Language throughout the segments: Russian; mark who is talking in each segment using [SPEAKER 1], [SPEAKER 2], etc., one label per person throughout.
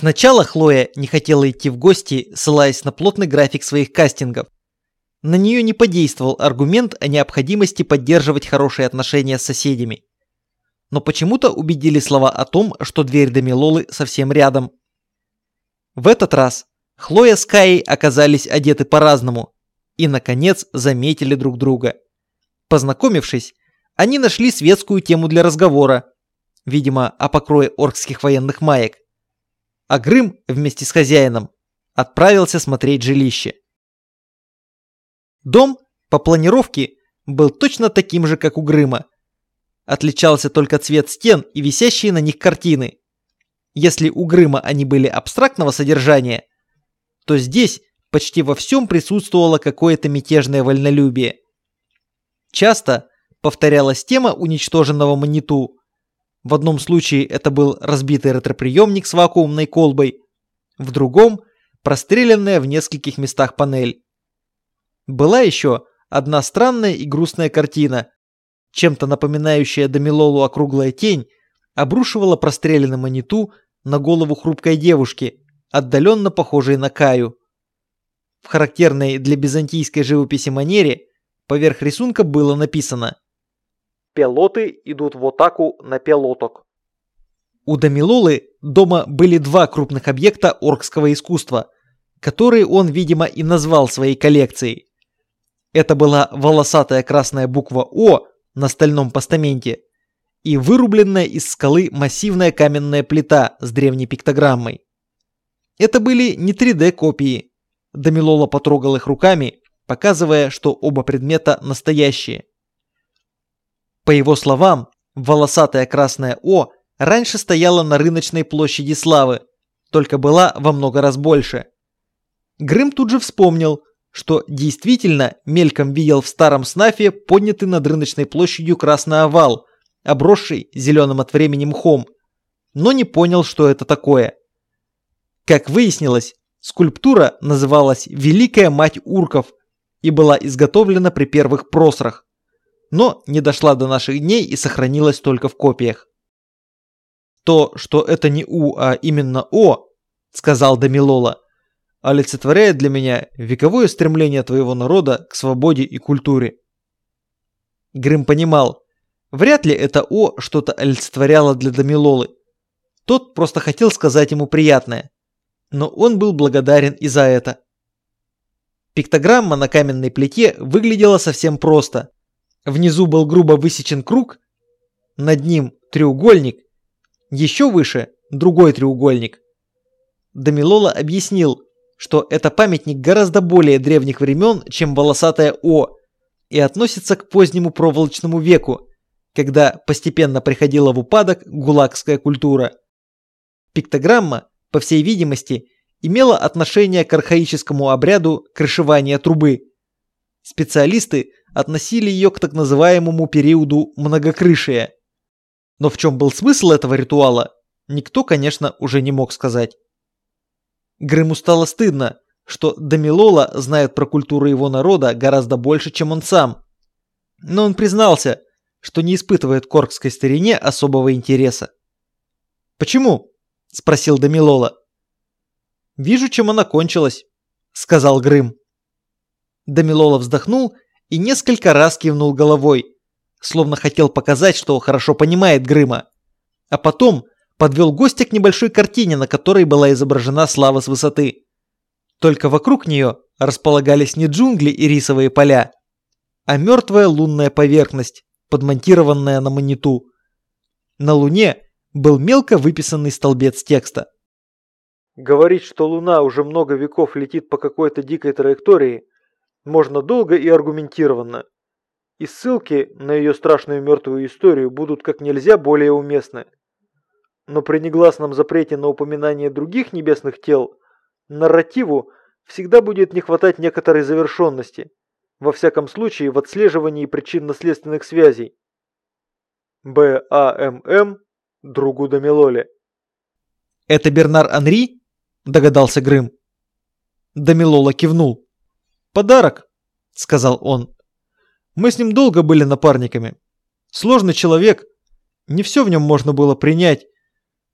[SPEAKER 1] Сначала Хлоя не хотела идти в гости, ссылаясь на плотный график своих кастингов. На нее не подействовал аргумент о необходимости поддерживать хорошие отношения с соседями. Но почему-то убедили слова о том, что дверь до Милолы совсем рядом. В этот раз Хлоя с Каей оказались одеты по-разному и, наконец, заметили друг друга. Познакомившись, они нашли светскую тему для разговора, видимо, о покрое оркских военных маек. А Грым вместе с хозяином отправился смотреть жилище. Дом по планировке был точно таким же, как у Грыма. Отличался только цвет стен и висящие на них картины. Если у Грыма они были абстрактного содержания, то здесь почти во всем присутствовало какое-то мятежное вольнолюбие. Часто повторялась тема уничтоженного маниту. В одном случае это был разбитый ретроприемник с вакуумной колбой, в другом – простреленная в нескольких местах панель. Была еще одна странная и грустная картина. Чем-то напоминающая Дамилолу округлая тень обрушивала простреленный маниту на голову хрупкой девушки, отдаленно похожей на Каю. В характерной для византийской живописи манере поверх рисунка было написано
[SPEAKER 2] Пилоты идут в атаку на пилоток.
[SPEAKER 1] У Дамилолы дома были два крупных объекта оркского искусства, которые он, видимо, и назвал своей коллекцией. Это была волосатая красная буква «О» на стальном постаменте и вырубленная из скалы массивная каменная плита с древней пиктограммой. Это были не 3D-копии. Дамилола потрогал их руками, показывая, что оба предмета настоящие. По его словам, волосатая красная О раньше стояла на рыночной площади Славы, только была во много раз больше. Грым тут же вспомнил, что действительно мельком видел в старом снафе поднятый над рыночной площадью красный овал, обросший зеленым от времени мхом, но не понял, что это такое. Как выяснилось, скульптура называлась «Великая мать урков» и была изготовлена при первых просрах но не дошла до наших дней и сохранилась только в копиях. То, что это не У, а именно О, сказал Дамилола, олицетворяет для меня вековое стремление твоего народа к свободе и культуре. Грым понимал, вряд ли это О что-то олицетворяло для Дамилолы. Тот просто хотел сказать ему приятное, но он был благодарен и за это. Пиктограмма на каменной плите выглядела совсем просто. Внизу был грубо высечен круг, над ним треугольник, еще выше другой треугольник. Дамилола объяснил, что это памятник гораздо более древних времен, чем волосатая О, и относится к позднему проволочному веку, когда постепенно приходила в упадок гулагская культура. Пиктограмма, по всей видимости, имела отношение к архаическому обряду крышевания трубы. Специалисты относили ее к так называемому периоду многокрышия. Но в чем был смысл этого ритуала, никто, конечно, уже не мог сказать. Грыму стало стыдно, что Дамилола знает про культуру его народа гораздо больше, чем он сам. Но он признался, что не испытывает коркской старине особого интереса. «Почему?» – спросил Дамилола. «Вижу, чем она кончилась», – сказал Грым. Дамилола вздохнул и несколько раз кивнул головой, словно хотел показать, что хорошо понимает Грыма. А потом подвел гостя к небольшой картине, на которой была изображена слава с высоты. Только вокруг нее располагались не джунгли и рисовые поля, а мертвая лунная поверхность, подмонтированная на мониту. На луне был мелко выписанный столбец текста.
[SPEAKER 2] Говорить, что Луна уже много веков летит по какой-то дикой траектории, можно долго и аргументированно. И ссылки на ее страшную мертвую историю будут как нельзя более уместны. Но при негласном запрете на упоминание других небесных тел, нарративу всегда будет не хватать некоторой завершенности, во всяком случае в отслеживании причинно-следственных связей. БАММ другу Дамилоле.
[SPEAKER 1] «Это Бернар Анри?» – догадался Грым. Дамилола кивнул. «Подарок», — сказал он. «Мы с ним долго были напарниками. Сложный человек, не все в нем можно было принять,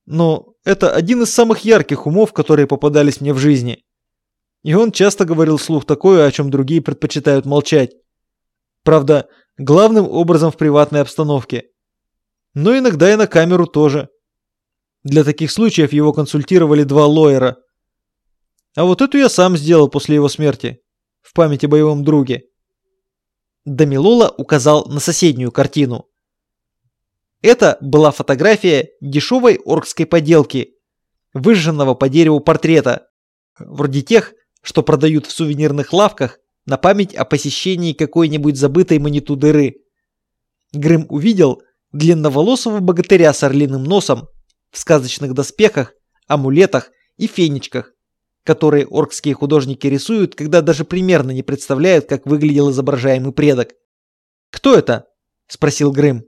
[SPEAKER 1] но это один из самых ярких умов, которые попадались мне в жизни. И он часто говорил вслух такое, о чем другие предпочитают молчать. Правда, главным образом в приватной обстановке. Но иногда и на камеру тоже. Для таких случаев его консультировали два лоера. А вот эту я сам сделал после его смерти. В память о боевом друге. Дамилола указал на соседнюю картину. Это была фотография дешевой оркской поделки, выжженного по дереву портрета, вроде тех, что продают в сувенирных лавках на память о посещении какой-нибудь забытой маниту дыры. Грым увидел длинноволосого богатыря с орлиным носом в сказочных доспехах, амулетах и фенечках, которые оркские художники рисуют, когда даже примерно не представляют, как выглядел изображаемый предок. «Кто это?» – спросил Грым.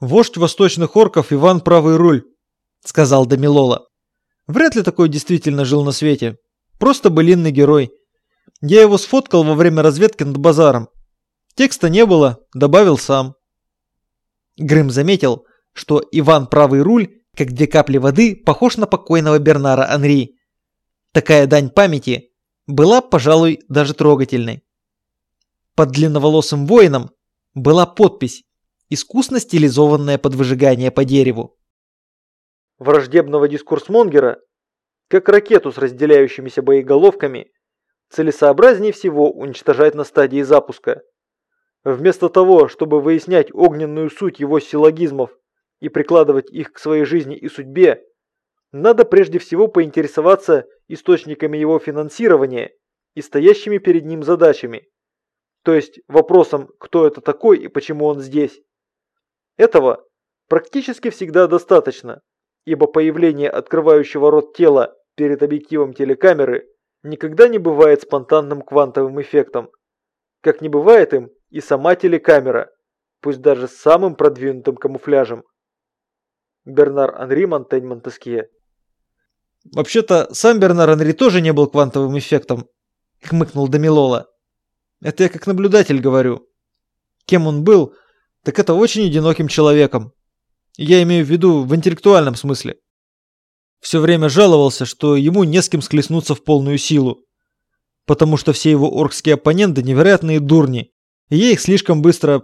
[SPEAKER 1] «Вождь восточных орков Иван Правый Руль», – сказал Дамилола. «Вряд ли такой действительно жил на свете. Просто былинный герой. Я его сфоткал во время разведки над базаром. Текста не было, добавил сам». Грым заметил, что Иван Правый Руль, как две капли воды, похож на покойного Бернара Анри. Такая дань памяти была, пожалуй, даже трогательной. Под длинноволосым воином была подпись искусно стилизованная под выжигание по дереву.
[SPEAKER 2] Враждебного дискурсмонгера, как ракету с разделяющимися боеголовками, целесообразнее всего уничтожать на стадии запуска. Вместо того, чтобы выяснять огненную суть его силлогизмов и прикладывать их к своей жизни и судьбе, надо прежде всего поинтересоваться источниками его финансирования и стоящими перед ним задачами, то есть вопросом, кто это такой и почему он здесь. Этого практически всегда достаточно, ибо появление открывающего рот тела перед объективом телекамеры никогда не бывает спонтанным квантовым эффектом, как не бывает им и сама телекамера, пусть даже с самым продвинутым камуфляжем. Бернар Анри Монтень Монтескье
[SPEAKER 1] «Вообще-то, сам Бернар Анри тоже не был квантовым эффектом», — хмыкнул Дамилола. «Это я как наблюдатель говорю. Кем он был, так это очень одиноким человеком. Я имею в виду в интеллектуальном смысле. Все время жаловался, что ему не с кем склеснуться в полную силу. Потому что все его оркские оппоненты невероятные дурни, и я их слишком быстро...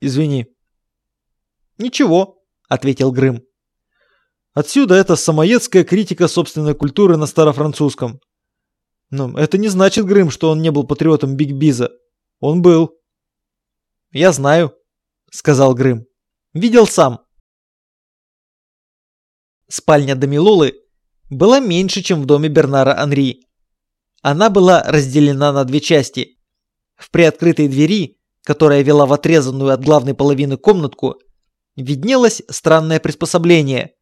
[SPEAKER 1] Извини. Ничего, ответил Грым. Отсюда эта самоедская критика собственной культуры на старофранцузском. Но это не значит, Грым, что он не был патриотом Биг Биза. Он был. «Я знаю», — сказал Грым. «Видел сам». Спальня Дамилолы была меньше, чем в доме Бернара Анри. Она была разделена на две части. В приоткрытой двери, которая вела в отрезанную от главной половины комнатку, виднелось странное приспособление,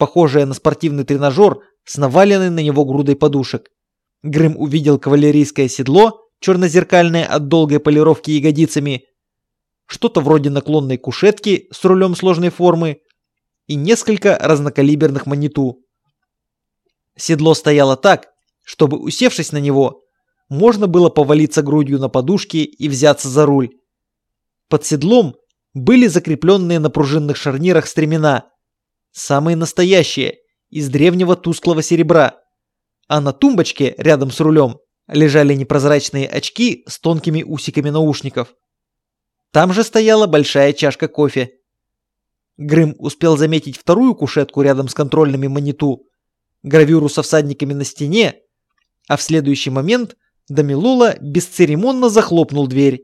[SPEAKER 1] похожее на спортивный тренажер с наваленной на него грудой подушек. Грым увидел кавалерийское седло, чернозеркальное от долгой полировки ягодицами, что-то вроде наклонной кушетки с рулем сложной формы и несколько разнокалиберных маниту. Седло стояло так, чтобы, усевшись на него, можно было повалиться грудью на подушки и взяться за руль. Под седлом были закрепленные на пружинных шарнирах стремена, самые настоящие, из древнего тусклого серебра, а на тумбочке рядом с рулем лежали непрозрачные очки с тонкими усиками наушников. Там же стояла большая чашка кофе. Грым успел заметить вторую кушетку рядом с контрольными маниту, гравюру со всадниками на стене, а в следующий момент Дамилула бесцеремонно захлопнул дверь.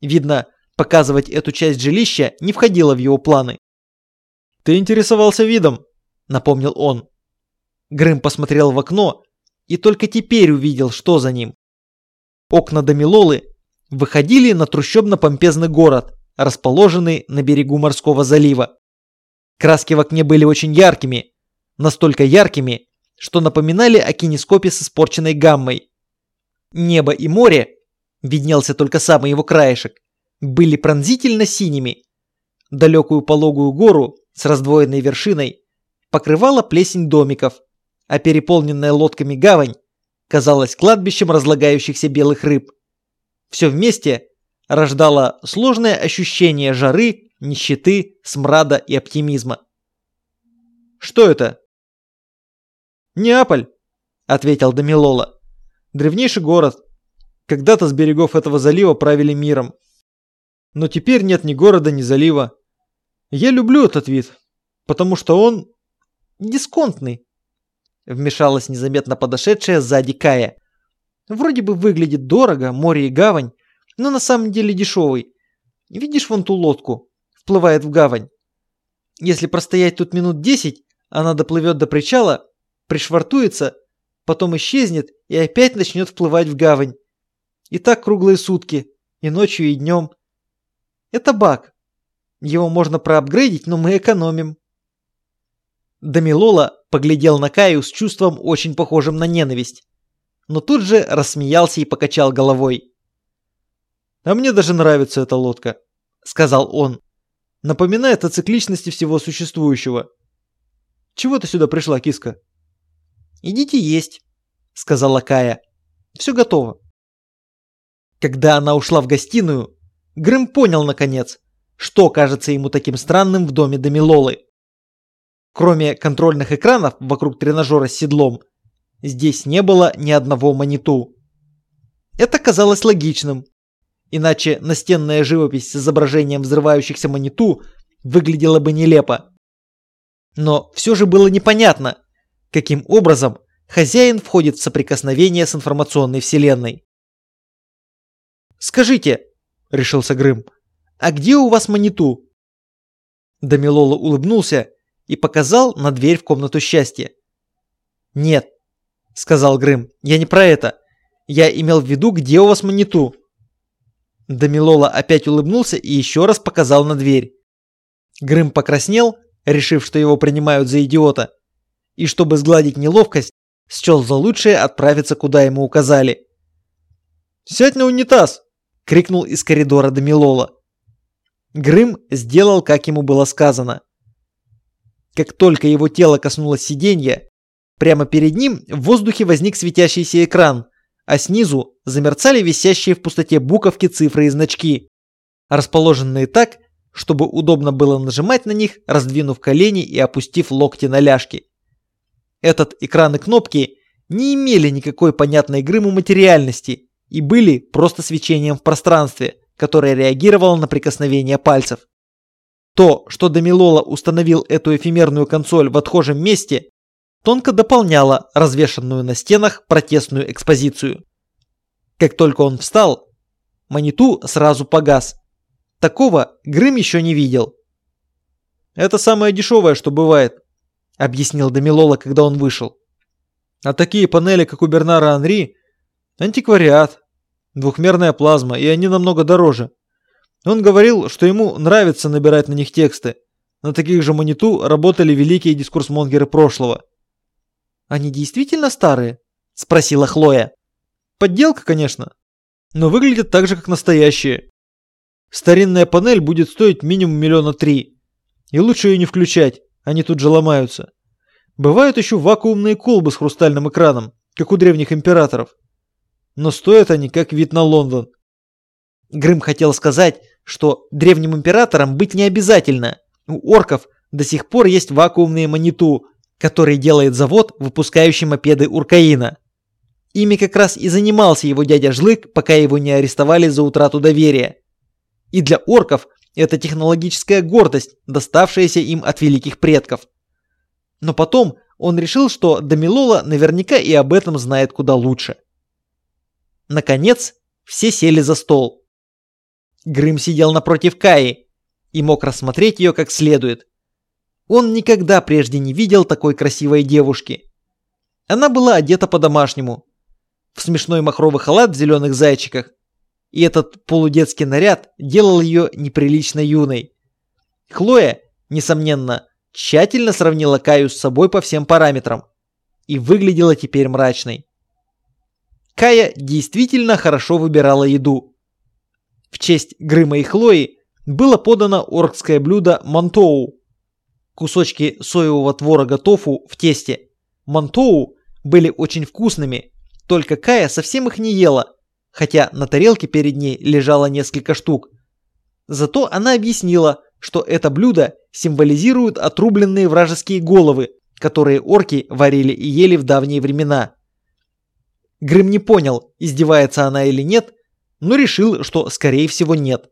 [SPEAKER 1] Видно, показывать эту часть жилища не входило в его планы. «Ты интересовался видом», — напомнил он. Грым посмотрел в окно и только теперь увидел, что за ним. Окна Дамилолы выходили на трущобно-помпезный город, расположенный на берегу морского залива. Краски в окне были очень яркими, настолько яркими, что напоминали о кинескопе с испорченной гаммой. Небо и море, виднелся только самый его краешек, были пронзительно синими. Далекую пологую гору с раздвоенной вершиной покрывала плесень домиков, а переполненная лодками гавань казалась кладбищем разлагающихся белых рыб. Все вместе рождало сложное ощущение жары, нищеты, смрада и оптимизма. «Что это?» «Неаполь», — ответил Дамилола. «Древнейший город. Когда-то с берегов этого залива правили миром. Но теперь нет ни города, ни залива. Я люблю этот вид, потому что он дисконтный», — вмешалась незаметно подошедшая сзади Кая. «Вроде бы выглядит дорого, море и гавань, но на самом деле дешевый. Видишь вон ту лодку? Вплывает в гавань. Если простоять тут минут десять, она доплывет до причала, пришвартуется, потом исчезнет и опять начнет вплывать в гавань. И так круглые сутки, и ночью, и днем. Это баг. Его можно проапгрейдить, но мы экономим. Дамилола поглядел на Каю с чувством очень похожим на ненависть. Но тут же рассмеялся и покачал головой. «А мне даже нравится эта лодка», — сказал он. «Напоминает о цикличности всего существующего. Чего ты сюда пришла, киска?» «Идите есть», — сказала Кая. «Все готово». Когда она ушла в гостиную, Грым понял, наконец, что кажется ему таким странным в доме Дамилолы. Кроме контрольных экранов вокруг тренажера с седлом, здесь не было ни одного маниту. Это казалось логичным, Иначе настенная живопись с изображением взрывающихся маниту выглядела бы нелепо. Но все же было непонятно, каким образом хозяин входит в соприкосновение с информационной вселенной. «Скажите», — решился Грым, — «а где у вас маниту?» Дамилола улыбнулся и показал на дверь в комнату счастья. «Нет», — сказал Грым, — «я не про это. Я имел в виду, где у вас маниту?» Дамилола опять улыбнулся и еще раз показал на дверь. Грым покраснел, решив, что его принимают за идиота, и чтобы сгладить неловкость, счел за лучшее отправиться, куда ему указали. «Сядь на унитаз!» – крикнул из коридора Дамилола. Грым сделал, как ему было сказано. Как только его тело коснулось сиденья, прямо перед ним в воздухе возник светящийся экран – а снизу замерцали висящие в пустоте буковки, цифры и значки, расположенные так, чтобы удобно было нажимать на них, раздвинув колени и опустив локти на ляжки. Этот экран и кнопки не имели никакой понятной Грыму материальности и были просто свечением в пространстве, которое реагировало на прикосновение пальцев. То, что Дамилола установил эту эфемерную консоль в отхожем месте, тонко дополняла развешанную на стенах протестную экспозицию. Как только он встал, Маниту сразу погас. Такого Грым еще не видел. «Это самое дешевое, что бывает», — объяснил Дамилола, когда он вышел. «А такие панели, как у Бернара Анри, антиквариат, двухмерная плазма, и они намного дороже. Он говорил, что ему нравится набирать на них тексты. На таких же Маниту работали великие дискурсмонгеры прошлого. «Они действительно старые?» – спросила Хлоя. «Подделка, конечно, но выглядят так же, как настоящие. Старинная панель будет стоить минимум миллиона три. И лучше ее не включать, они тут же ломаются. Бывают еще вакуумные колбы с хрустальным экраном, как у древних императоров. Но стоят они как вид на Лондон. Грым хотел сказать, что древним императорам быть не обязательно. У орков до сих пор есть вакуумные маниту, который делает завод, выпускающий мопеды Уркаина. Ими как раз и занимался его дядя Жлык, пока его не арестовали за утрату доверия. И для орков это технологическая гордость, доставшаяся им от великих предков. Но потом он решил, что Дамилола наверняка и об этом знает куда лучше. Наконец, все сели за стол. Грым сидел напротив Каи и мог рассмотреть ее как следует. Он никогда прежде не видел такой красивой девушки. Она была одета по-домашнему. В смешной махровый халат в зеленых зайчиках. И этот полудетский наряд делал ее неприлично юной. Хлоя, несомненно, тщательно сравнила Каю с собой по всем параметрам. И выглядела теперь мрачной. Кая действительно хорошо выбирала еду. В честь Грыма и Хлои было подано оркское блюдо мантоу, Кусочки соевого творога тофу в тесте. Мантоу были очень вкусными, только Кая совсем их не ела, хотя на тарелке перед ней лежало несколько штук. Зато она объяснила, что это блюдо символизирует отрубленные вражеские головы, которые орки варили и ели в давние времена. Грым не понял, издевается она или нет, но решил, что скорее всего нет.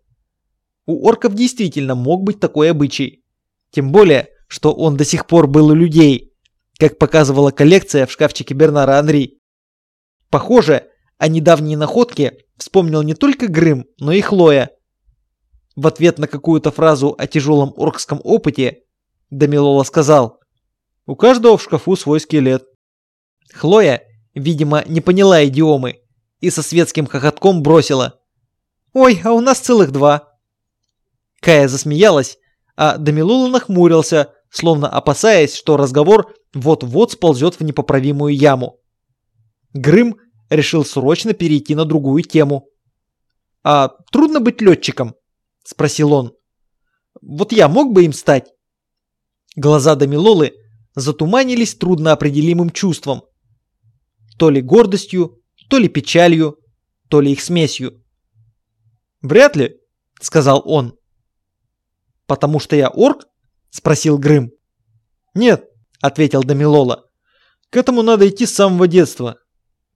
[SPEAKER 1] У орков действительно мог быть такой обычай. Тем более, что он до сих пор был у людей, как показывала коллекция в шкафчике Бернара Анри. Похоже, о недавней находке вспомнил не только Грым, но и Хлоя. В ответ на какую-то фразу о тяжелом оркском опыте Дамилола сказал «У каждого в шкафу свой скелет». Хлоя, видимо, не поняла идиомы и со светским хохотком бросила «Ой, а у нас целых два». Кая засмеялась, а Дамилола нахмурился, словно опасаясь, что разговор вот-вот сползет в непоправимую яму. Грым решил срочно перейти на другую тему. «А трудно быть летчиком?» – спросил он. «Вот я мог бы им стать?» Глаза Дамилолы затуманились трудноопределимым чувством. То ли гордостью, то ли печалью, то ли их смесью. «Вряд ли», — сказал он. «Потому что я орк?» — спросил Грым. «Нет», — ответил Дамилола. «К этому надо идти с самого детства.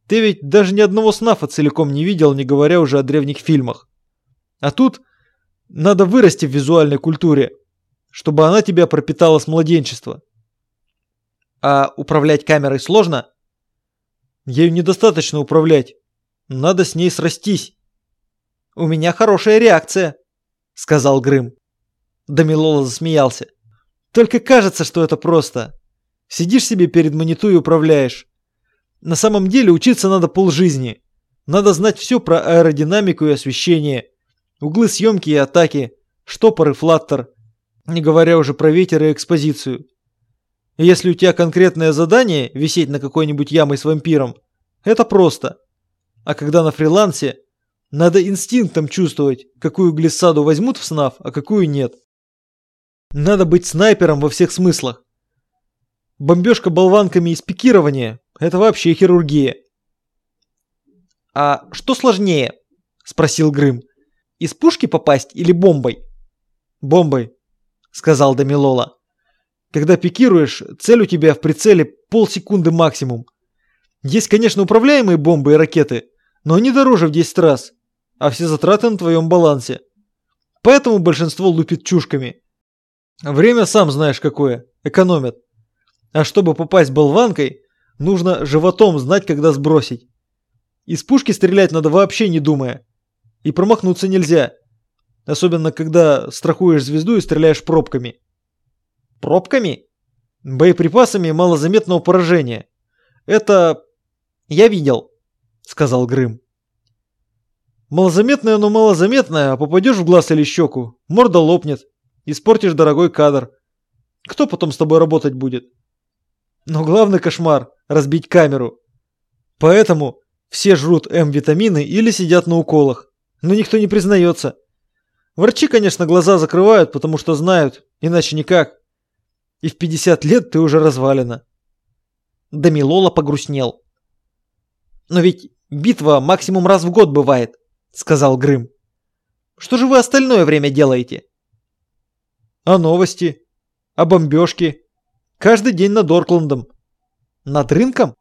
[SPEAKER 1] Ты ведь даже ни одного снафа целиком не видел, не говоря уже о древних фильмах. А тут надо вырасти в визуальной культуре, чтобы она тебя пропитала с младенчества. А управлять камерой сложно? Ею недостаточно управлять. Надо с ней срастись. У меня хорошая реакция, сказал Грым. Дамилола засмеялся. Только кажется, что это просто. Сидишь себе перед мониту и управляешь. На самом деле учиться надо полжизни. Надо знать все про аэродинамику и освещение, углы съемки и атаки, штопор и флаттер, не говоря уже про ветер и экспозицию. И если у тебя конкретное задание висеть на какой-нибудь ямой с вампиром, это просто. А когда на фрилансе, надо инстинктом чувствовать, какую глиссаду возьмут в СНАФ, а какую нет. Надо быть снайпером во всех смыслах. Бомбежка болванками из пикирования – это вообще хирургия. «А что сложнее?» – спросил Грым. «Из пушки попасть или бомбой?» «Бомбой», – сказал Дамилола. «Когда пикируешь, цель у тебя в прицеле полсекунды максимум. Есть, конечно, управляемые бомбы и ракеты, но они дороже в 10 раз, а все затраты на твоем балансе. Поэтому большинство лупит чушками. Время сам знаешь какое, экономят. А чтобы попасть болванкой, нужно животом знать, когда сбросить. Из пушки стрелять надо вообще не думая. И промахнуться нельзя. Особенно, когда страхуешь звезду и стреляешь пробками. Пробками? Боеприпасами малозаметного поражения. Это... Я видел, сказал Грым. Малозаметное, но малозаметное, а попадешь в глаз или щеку, морда лопнет, испортишь дорогой кадр. Кто потом с тобой работать будет? Но главный кошмар – разбить камеру. Поэтому все жрут М-витамины или сидят на уколах. Но никто не признается. Врачи, конечно, глаза закрывают, потому что знают, иначе никак. И в 50 лет ты уже развалена. Дамилола погрустнел. «Но ведь битва максимум раз в год бывает», — сказал Грым. «Что же вы остальное время делаете?» «А новости? А бомбежки? Каждый день над Оркландом. Над рынком?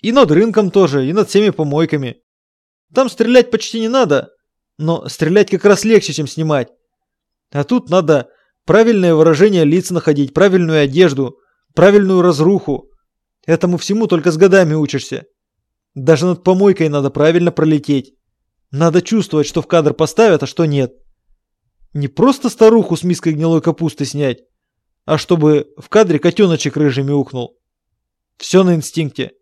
[SPEAKER 1] И над рынком тоже, и над всеми помойками. Там стрелять почти не надо, но стрелять как раз легче, чем снимать. А тут надо правильное выражение лиц находить, правильную одежду, правильную разруху. Этому всему только с годами учишься. Даже над помойкой надо правильно пролететь. Надо чувствовать, что в кадр поставят, а что нет. Не просто старуху с миской гнилой капусты снять, а чтобы в кадре котеночек рыжий мяукнул. Все на инстинкте.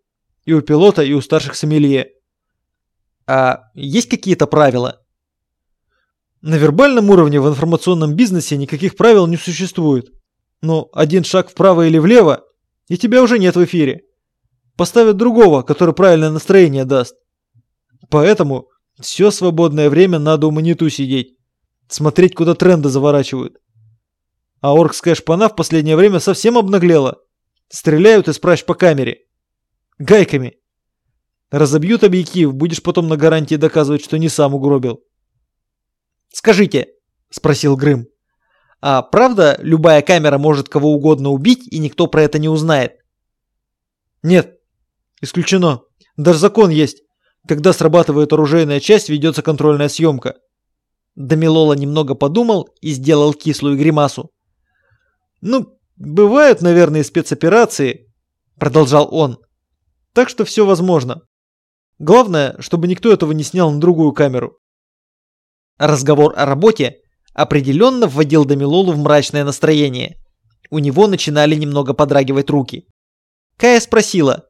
[SPEAKER 1] И у пилота, и у старших сомелье. А есть какие-то правила? На вербальном уровне в информационном бизнесе никаких правил не существует. Но один шаг вправо или влево, и тебя уже нет в эфире. Поставят другого, который правильное настроение даст. Поэтому все свободное время надо у маниту сидеть. Смотреть, куда тренды заворачивают. А оркская шпана в последнее время совсем обнаглела. Стреляют из пращ по камере. Гайками. Разобьют объектив, будешь потом на гарантии доказывать, что не сам угробил. «Скажите», — спросил Грым, — «а правда любая камера может кого угодно убить, и никто про это не узнает?» Нет, исключено. Даже закон есть. Когда срабатывает оружейная часть, ведется контрольная съемка. Дамилола немного подумал и сделал кислую гримасу. «Ну, бывают, наверное, спецоперации», — продолжал он. «Так что все возможно. Главное, чтобы никто этого не снял на другую камеру». Разговор о работе определенно вводил Дамилолу в мрачное настроение. У него начинали немного подрагивать руки. Кая спросила.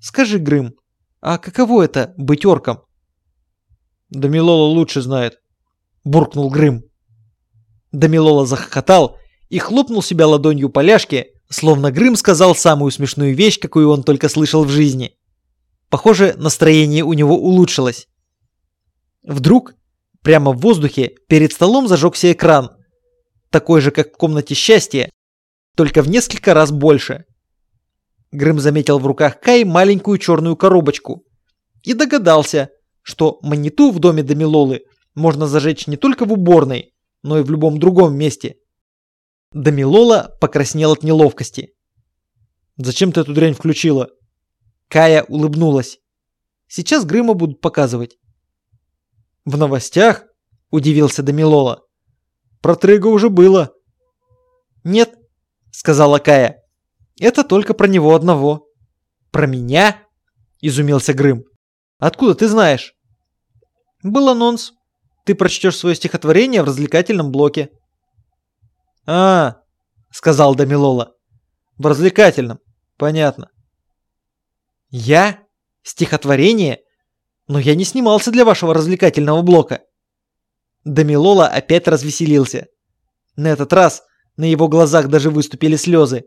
[SPEAKER 1] «Скажи, Грым, а каково это быть орком?» «Дамилола лучше знает», – буркнул Грым. Дамилола захохотал и хлопнул себя ладонью по ляжке, словно Грым сказал самую смешную вещь, какую он только слышал в жизни. Похоже, настроение у него улучшилось. Вдруг Прямо в воздухе перед столом зажегся экран, такой же, как в комнате счастья, только в несколько раз больше. Грым заметил в руках Кай маленькую черную коробочку и догадался, что маниту в доме Дамилолы можно зажечь не только в уборной, но и в любом другом месте. Дамилола покраснел от неловкости. «Зачем ты эту дрянь включила?» Кая улыбнулась. «Сейчас Грыма будут показывать. «В новостях?» – удивился Дамилола. «Про Трыга уже было». «Нет», – сказала Кая. «Это только про него одного». «Про меня?» – изумился Грым. «Откуда ты знаешь?» «Был анонс. Ты прочтешь свое стихотворение в развлекательном блоке». «А, — сказал Дамилола. «В развлекательном. Понятно». «Я? Стихотворение? Но я не снимался для вашего развлекательного блока. Дамилола опять развеселился. На этот раз на его глазах даже выступили слезы.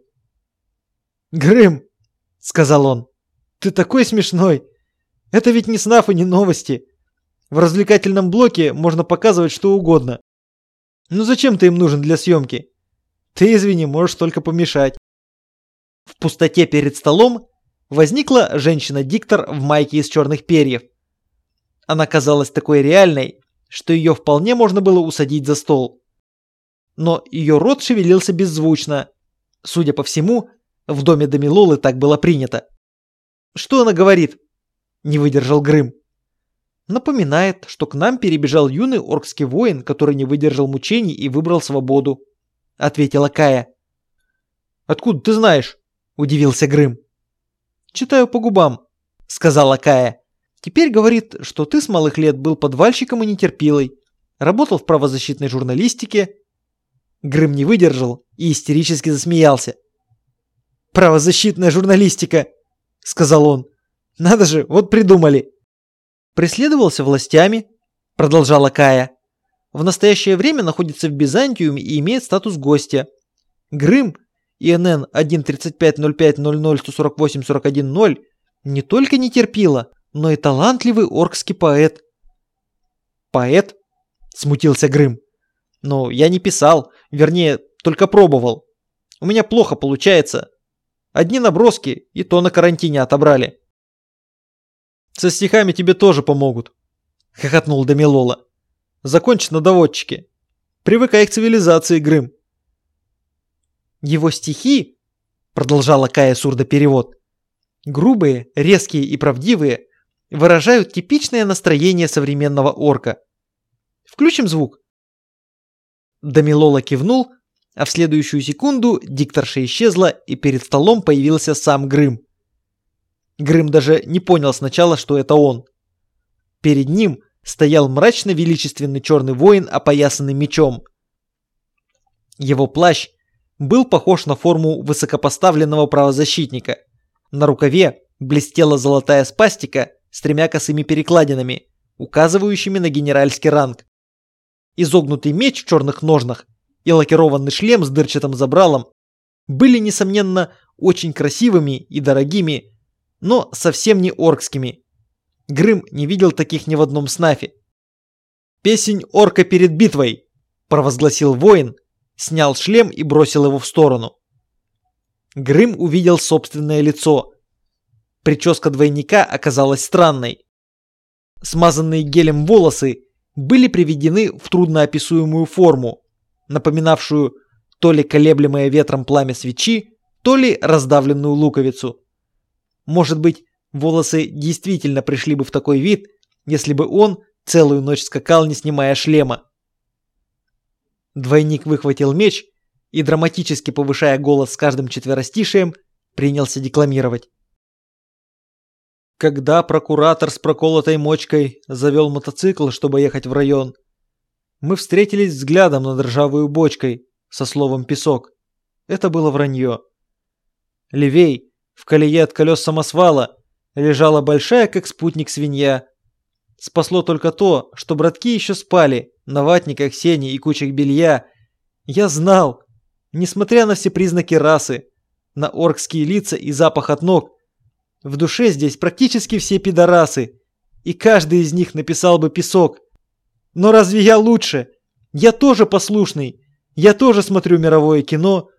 [SPEAKER 1] «Грым!» — сказал он. «Ты такой смешной! Это ведь не снаф и не новости. В развлекательном блоке можно показывать что угодно. Ну зачем ты им нужен для съемки? Ты, извини, можешь только помешать». В пустоте перед столом возникла женщина-диктор в майке из черных перьев. Она казалась такой реальной, что ее вполне можно было усадить за стол. Но ее рот шевелился беззвучно. Судя по всему, в доме Дамилолы так было принято. «Что она говорит?» – не выдержал Грым. «Напоминает, что к нам перебежал юный оркский воин, который не выдержал мучений и выбрал свободу», – ответила Кая. «Откуда ты знаешь?» – удивился Грым. «Читаю по губам», – сказала Кая. Теперь говорит, что ты с малых лет был подвальщиком и нетерпилой, работал в правозащитной журналистике. Грым не выдержал и истерически засмеялся. «Правозащитная журналистика!» — сказал он. «Надо же, вот придумали!» «Преследовался властями», — продолжала Кая. «В настоящее время находится в Бизантиуме и имеет статус гостя. Грым, ИНН 1350500148140 не только не терпила, но и талантливый оркский поэт. Поэт? Смутился Грым. Но я не писал, вернее, только пробовал. У меня плохо получается. Одни наброски и то на карантине отобрали. Со стихами тебе тоже помогут, хохотнул Дамилола. Закончи на доводчике. Привыкай к цивилизации, Грым. Его стихи, продолжала Кая сурдоперевод, грубые, резкие и правдивые, выражают типичное настроение современного орка. Включим звук. Дамилола кивнул, а в следующую секунду дикторша исчезла, и перед столом появился сам Грым. Грым даже не понял сначала, что это он. Перед ним стоял мрачно-величественный черный воин, опоясанный мечом. Его плащ был похож на форму высокопоставленного правозащитника. На рукаве блестела золотая спастика, с тремя косыми перекладинами, указывающими на генеральский ранг. Изогнутый меч в черных ножнах и лакированный шлем с дырчатым забралом были, несомненно, очень красивыми и дорогими, но совсем не оркскими. Грым не видел таких ни в одном снафе. «Песень орка перед битвой!» – провозгласил воин, снял шлем и бросил его в сторону. Грым увидел собственное лицо, Прическа двойника оказалась странной. Смазанные гелем волосы были приведены в трудноописуемую форму, напоминавшую то ли колеблемое ветром пламя свечи, то ли раздавленную луковицу. Может быть, волосы действительно пришли бы в такой вид, если бы он целую ночь скакал, не снимая шлема. Двойник выхватил меч и, драматически повышая голос с каждым четверостишием, принялся декламировать. Когда прокуратор с проколотой мочкой завел мотоцикл, чтобы ехать в район, мы встретились взглядом над ржавую бочкой со словом «песок». Это было вранье. Левей, в колее от колес самосвала, лежала большая, как спутник, свинья. Спасло только то, что братки еще спали на ватниках сени и кучах белья. Я знал, несмотря на все признаки расы, на оркские лица и запах от ног, в душе здесь практически все пидорасы, и каждый из них написал бы песок. Но разве я лучше? Я тоже послушный, я тоже смотрю мировое кино,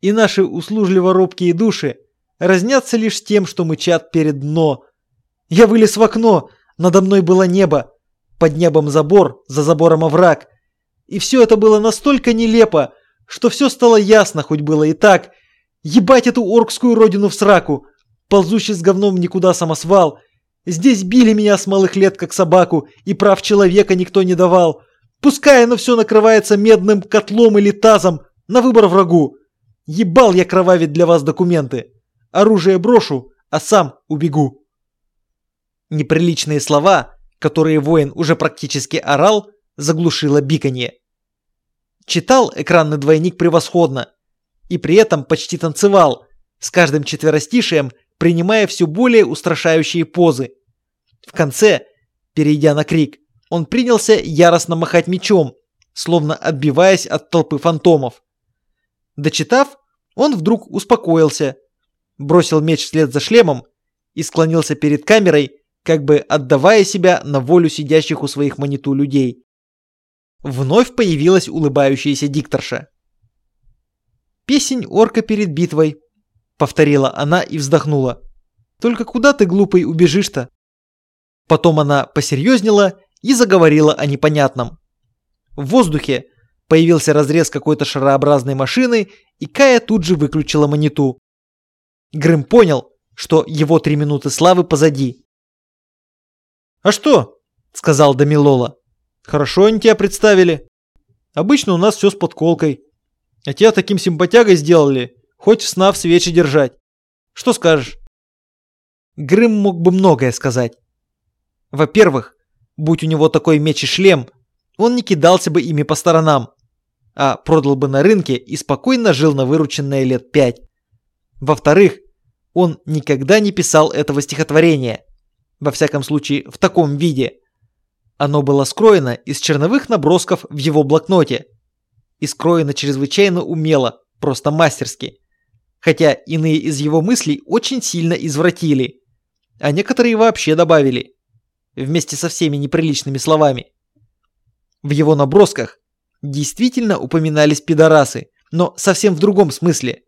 [SPEAKER 1] и наши услужливо робкие души разнятся лишь тем, что мычат перед дно. Я вылез в окно, надо мной было небо, под небом забор, за забором овраг. И все это было настолько нелепо, что все стало ясно, хоть было и так. Ебать эту оркскую родину в сраку, ползущий с говном никуда самосвал. Здесь били меня с малых лет как собаку, и прав человека никто не давал. Пускай оно все накрывается медным котлом или тазом, на выбор врагу. Ебал я кровавить для вас документы. Оружие брошу, а сам убегу. Неприличные слова, которые воин уже практически орал, заглушило биканье. Читал экранный двойник превосходно. И при этом почти танцевал, с каждым четверостишием принимая все более устрашающие позы. В конце, перейдя на крик, он принялся яростно махать мечом, словно отбиваясь от толпы фантомов. Дочитав, он вдруг успокоился, бросил меч вслед за шлемом и склонился перед камерой, как бы отдавая себя на волю сидящих у своих маниту людей. Вновь появилась улыбающаяся дикторша. «Песень орка перед битвой», — повторила она и вздохнула. «Только куда ты, глупый, убежишь-то?» Потом она посерьезнела и заговорила о непонятном. В воздухе появился разрез какой-то шарообразной машины, и Кая тут же выключила маниту. Грым понял, что его три минуты славы позади. «А что?» – сказал Дамилола. «Хорошо они тебя представили. Обычно у нас все с подколкой. А тебя таким симпатягой сделали, хоть сна в свечи держать. Что скажешь?» Грым мог бы многое сказать. Во-первых, будь у него такой меч и шлем, он не кидался бы ими по сторонам, а продал бы на рынке и спокойно жил на вырученные лет пять. Во-вторых, он никогда не писал этого стихотворения. Во всяком случае, в таком виде. Оно было скроено из черновых набросков в его блокноте. И скроено чрезвычайно умело, просто мастерски. Хотя иные из его мыслей очень сильно извратили. А некоторые вообще добавили. Вместе со всеми неприличными словами. В его набросках действительно упоминались пидорасы, но совсем в другом смысле.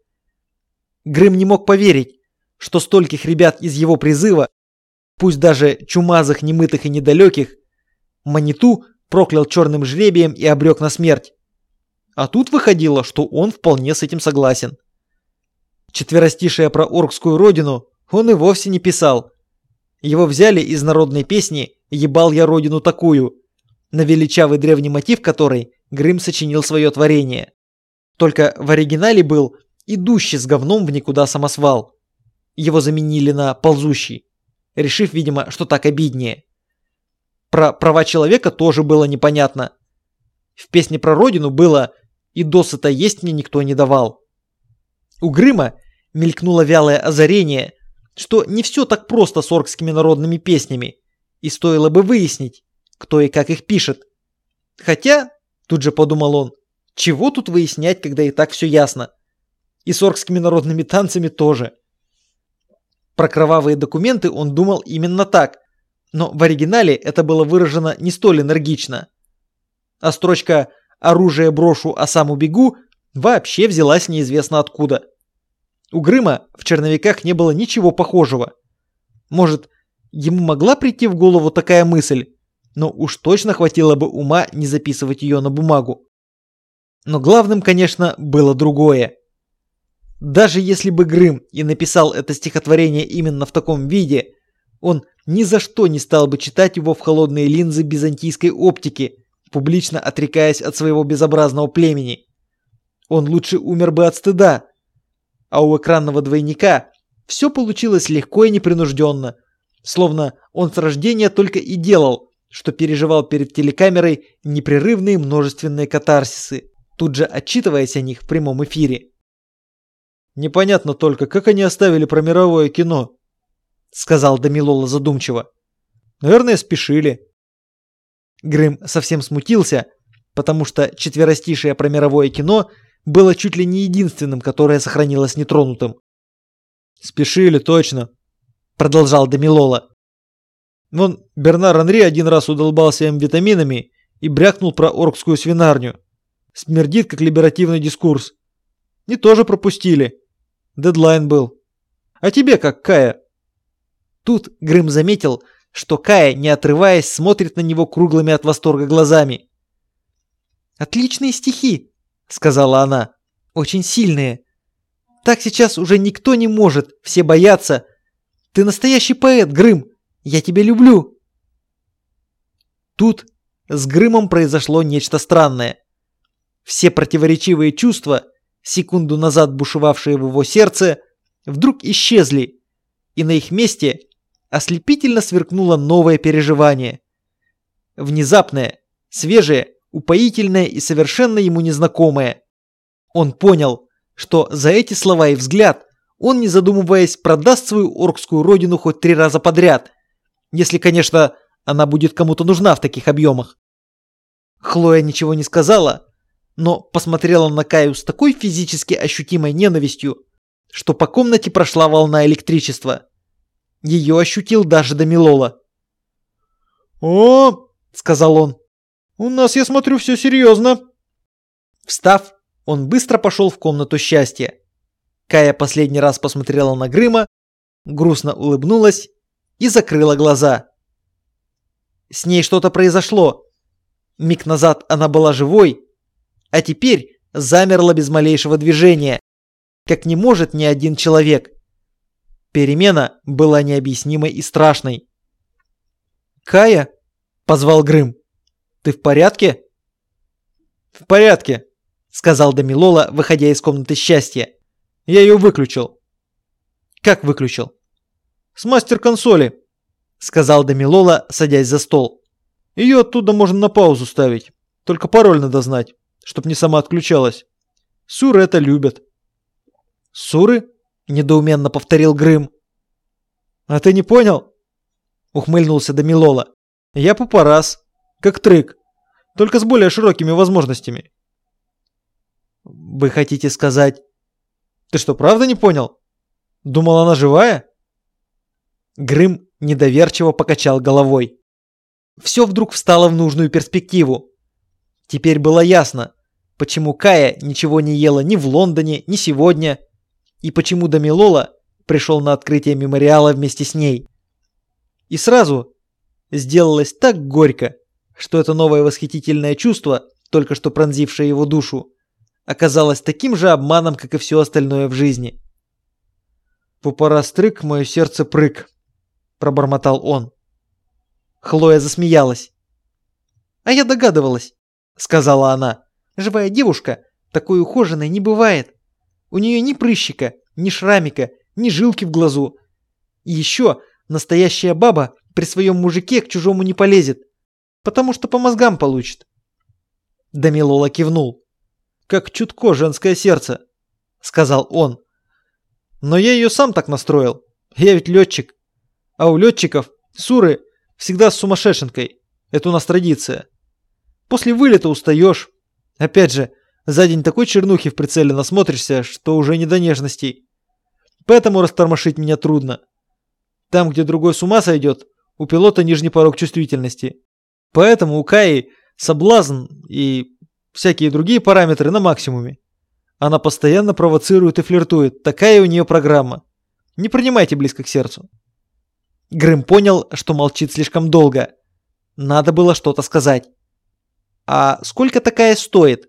[SPEAKER 1] Грым не мог поверить, что стольких ребят из его призыва, пусть даже чумазых, немытых и недалеких, Маниту проклял черным жребием и обрек на смерть. А тут выходило, что он вполне с этим согласен. Четверостишее про оркскую родину он и вовсе не писал. Его взяли из народной песни «Ебал я родину такую», на величавый древний мотив которой Грым сочинил свое творение. Только в оригинале был идущий с говном в никуда самосвал. Его заменили на ползущий, решив, видимо, что так обиднее. Про права человека тоже было непонятно. В песне про родину было «И досыта есть мне никто не давал». У Грыма мелькнуло вялое озарение, что не все так просто с оркскими народными песнями, и стоило бы выяснить, кто и как их пишет. Хотя, тут же подумал он, чего тут выяснять, когда и так все ясно. И с оркскими народными танцами тоже. Про кровавые документы он думал именно так, но в оригинале это было выражено не столь энергично. А строчка «оружие брошу, а сам убегу» вообще взялась неизвестно откуда. У Грыма в черновиках не было ничего похожего. Может, ему могла прийти в голову такая мысль, но уж точно хватило бы ума не записывать ее на бумагу. Но главным, конечно, было другое. Даже если бы Грым и написал это стихотворение именно в таком виде, он ни за что не стал бы читать его в холодные линзы византийской оптики, публично отрекаясь от своего безобразного племени. Он лучше умер бы от стыда. А у экранного двойника все получилось легко и непринужденно, словно он с рождения только и делал, что переживал перед телекамерой непрерывные множественные катарсисы, тут же отчитываясь о них в прямом эфире.
[SPEAKER 2] Непонятно только, как они оставили про мировое кино, сказал Дамилола задумчиво. Наверное, спешили.
[SPEAKER 1] Грым совсем смутился, потому что четверостишее про мировое кино было чуть ли не единственным, которое сохранилось нетронутым.
[SPEAKER 2] «Спешили, точно», — продолжал Дамилола. Вон Бернар Анри один раз удолбался им витаминами и брякнул про оркскую свинарню. Смердит, как либеративный дискурс. И тоже пропустили. Дедлайн был. А тебе как, Кая?
[SPEAKER 1] Тут Грым заметил, что Кая, не отрываясь, смотрит на него круглыми от восторга глазами. «Отличные стихи», — сказала она. «Очень сильные. Так сейчас уже никто не может, все боятся. Ты настоящий поэт, Грым. Я тебя люблю». Тут с Грымом произошло нечто странное. Все противоречивые чувства, секунду назад бушевавшие в его сердце, вдруг исчезли, и на их месте ослепительно сверкнуло новое переживание. Внезапное, свежее, упоительное и совершенно ему незнакомое. Он понял, что за эти слова и взгляд он, не задумываясь, продаст свою оркскую родину хоть три раза подряд, если, конечно, она будет кому-то нужна в таких объемах. Хлоя ничего не сказала, но посмотрела на Каю с такой физически ощутимой ненавистью, что по комнате прошла волна электричества. Ее ощутил даже Дамилола.
[SPEAKER 2] «О!» — сказал он. «У нас, я смотрю, все серьезно».
[SPEAKER 1] Встав, он быстро пошел в комнату счастья. Кая последний раз посмотрела на Грыма, грустно улыбнулась и закрыла глаза. С ней что-то произошло. Миг назад она была живой, а теперь замерла без малейшего движения, как не может ни один человек. Перемена была необъяснимой и страшной. «Кая?» – позвал Грым. «Ты в порядке?»
[SPEAKER 2] «В порядке», –
[SPEAKER 1] сказал Дамилола, выходя из комнаты счастья.
[SPEAKER 2] «Я ее выключил».
[SPEAKER 1] «Как выключил?»
[SPEAKER 2] «С мастер-консоли», – сказал Дамилола, садясь за стол. «Ее оттуда можно на паузу ставить. Только пароль надо знать, чтоб не сама отключалась. Суры это любят».
[SPEAKER 1] «Суры?» недоуменно повторил Грым.
[SPEAKER 2] А ты не понял? Ухмыльнулся Дамилола. Я пупорас, как трык, только с более широкими возможностями.
[SPEAKER 1] Вы хотите сказать...
[SPEAKER 2] Ты что, правда не понял? Думал, она живая?
[SPEAKER 1] Грым недоверчиво покачал головой. Все вдруг встало в нужную перспективу. Теперь было ясно, почему Кая ничего не ела ни в Лондоне, ни сегодня, и почему Дамилола пришел на открытие мемориала вместе с ней. И сразу сделалось так горько, что это новое восхитительное чувство, только что пронзившее его душу, оказалось таким же обманом, как и все остальное в жизни.
[SPEAKER 2] «Пупорострык, мое сердце прыг», – пробормотал он.
[SPEAKER 1] Хлоя засмеялась. «А я догадывалась», – сказала она. «Живая девушка такой ухоженной не бывает». У нее ни прыщика, ни шрамика, ни жилки в глазу. И еще настоящая баба при своем мужике к чужому не полезет, потому что по мозгам получит. Дамилола кивнул.
[SPEAKER 2] «Как чутко женское сердце», — сказал он. «Но я ее сам так настроил. Я ведь летчик. А у летчиков суры всегда с сумасшедшенкой. Это у нас традиция. После вылета устаешь. Опять же, за день такой чернухи в прицеле насмотришься, что уже не до нежностей. Поэтому растормошить меня трудно. Там, где другой с ума сойдет, у пилота нижний порог чувствительности. Поэтому у Каи соблазн и всякие другие параметры на максимуме. Она постоянно провоцирует и флиртует. Такая у нее программа. Не принимайте близко к сердцу.
[SPEAKER 1] Грым понял, что молчит слишком долго. Надо было что-то сказать. «А сколько такая стоит?»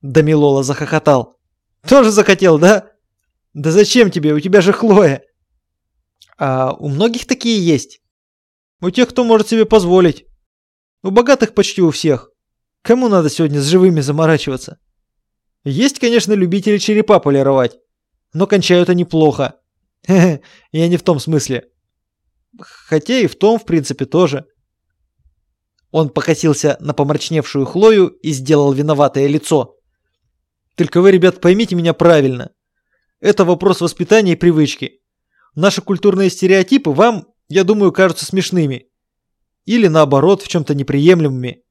[SPEAKER 1] Дамилола захохотал.
[SPEAKER 2] «Тоже захотел, да?
[SPEAKER 1] Да зачем тебе? У тебя же Хлоя. А у многих такие есть. У тех, кто может себе позволить. У богатых почти у всех. Кому надо сегодня с живыми заморачиваться? Есть, конечно, любители черепа полировать. Но кончают они плохо. Я не в том смысле. Хотя и в том, в принципе, тоже. Он покосился на помрачневшую Хлою и сделал виноватое лицо. Только вы, ребят, поймите меня правильно. Это вопрос воспитания и привычки. Наши культурные стереотипы вам, я думаю, кажутся смешными. Или наоборот, в чем-то неприемлемыми.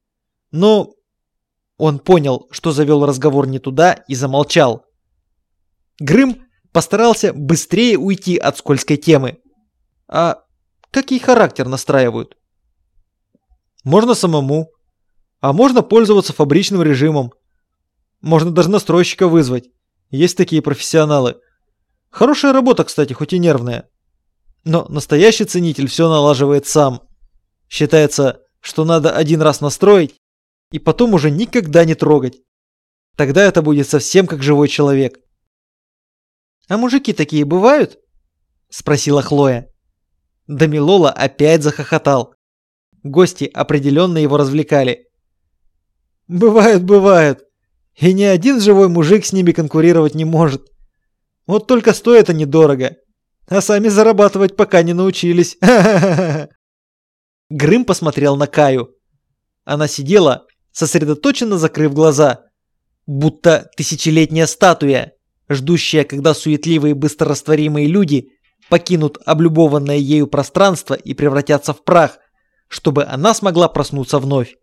[SPEAKER 1] Но он понял, что завел разговор не туда и замолчал. Грым постарался быстрее уйти от скользкой темы. А какие характер настраивают? Можно самому, а можно пользоваться фабричным режимом. Можно даже настройщика вызвать. Есть такие профессионалы. Хорошая работа, кстати, хоть и нервная. Но настоящий ценитель все налаживает сам. Считается, что надо один раз настроить, и потом уже никогда не трогать. Тогда это будет совсем как живой человек. «А мужики такие бывают?» – спросила Хлоя. Дамилола опять захохотал. Гости определенно его развлекали. «Бывают, бывают. И ни один живой мужик с ними конкурировать не может. Вот только стоит они дорого. А сами зарабатывать пока не научились. Грым посмотрел на Каю. Она сидела, сосредоточенно закрыв глаза, будто тысячелетняя статуя, ждущая, когда суетливые быстрорастворимые люди покинут облюбованное ею пространство и превратятся в прах, чтобы она смогла проснуться вновь.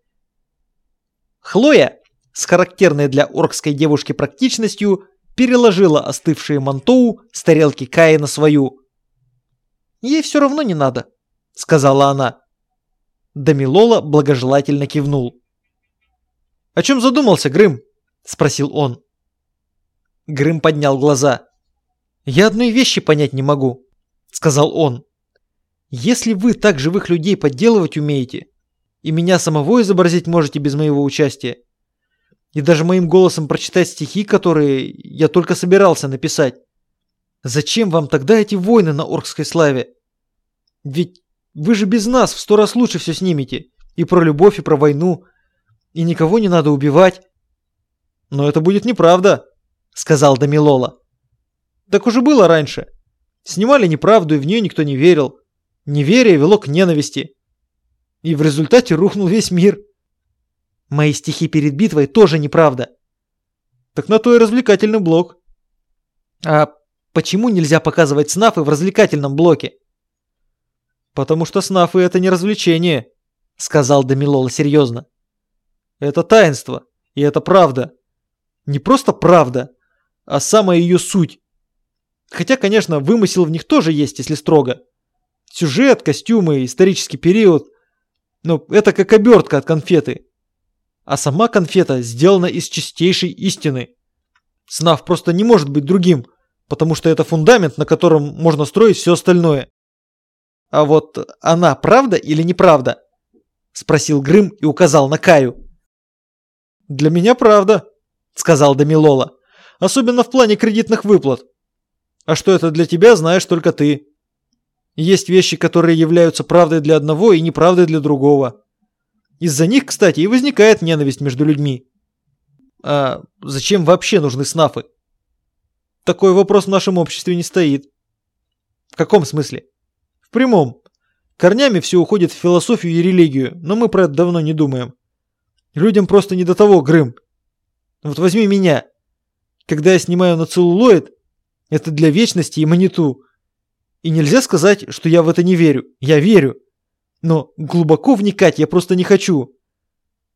[SPEAKER 1] Хлоя, с характерной для оркской девушки практичностью, переложила остывшие мантоу с тарелки Каи на свою. «Ей все равно не надо», — сказала она. Дамилола благожелательно кивнул. «О чем задумался, Грым?» — спросил он. Грым поднял глаза. «Я одной вещи понять не могу», — сказал он. «Если вы так живых людей подделывать умеете, и меня самого изобразить можете без моего участия, и даже моим голосом прочитать стихи, которые я только собирался написать. Зачем вам тогда эти войны на Оркской славе? Ведь вы же без нас в сто раз лучше все снимете. И про любовь, и про войну. И никого не надо убивать. Но это будет неправда, сказал Дамилола. Так уже было раньше. Снимали неправду, и в нее никто не верил. Неверие вело к ненависти. И в результате рухнул весь мир. Мои стихи перед битвой тоже неправда. Так на то и развлекательный блок. А почему нельзя показывать снафы в развлекательном блоке? Потому что снафы это не развлечение, сказал Дамилола серьезно. Это таинство, и это правда. Не просто правда, а самая ее суть. Хотя, конечно, вымысел в них тоже есть, если строго. Сюжет, костюмы, исторический период. Но это как обертка от конфеты а сама конфета сделана из чистейшей истины. Снав просто не может быть другим, потому что это фундамент, на котором можно строить все остальное. А вот она правда или неправда? Спросил Грым и указал на Каю. Для меня правда, сказал Дамилола. Особенно в плане кредитных выплат. А что это для тебя, знаешь только ты. Есть вещи, которые являются правдой для одного и неправдой для другого. Из-за них, кстати, и возникает ненависть между людьми. А зачем вообще нужны снафы? Такой вопрос в нашем обществе не стоит. В каком смысле? Прямом. Корнями все уходит в философию и религию, но мы про это давно не думаем. Людям просто не до того, Грым. Вот возьми меня. Когда я снимаю на целлулоид, это для вечности и маниту. И нельзя сказать, что я в это не верю. Я верю. Но глубоко вникать я просто не хочу.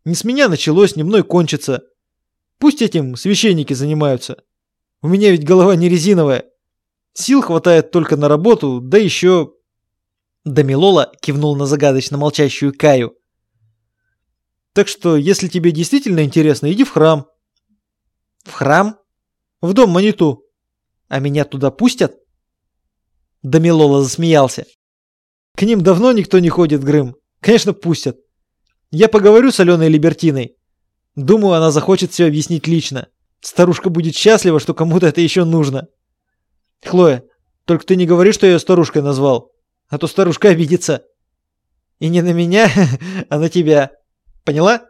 [SPEAKER 1] Не с меня началось, не мной кончится. Пусть этим священники занимаются. У меня ведь голова не резиновая. Сил хватает только на работу, да еще... Дамилола кивнул на загадочно молчащую Каю. Так что, если тебе действительно интересно, иди в храм. В храм? В дом Маниту. А меня туда пустят? Дамилола засмеялся. К ним давно никто не ходит, Грым. Конечно, пустят. Я поговорю с Аленой Либертиной. Думаю, она захочет все объяснить лично. Старушка будет счастлива, что кому-то это еще нужно. Хлоя, только ты не говори, что я ее старушкой назвал, а то старушка обидится. И не на меня, а на тебя. Поняла?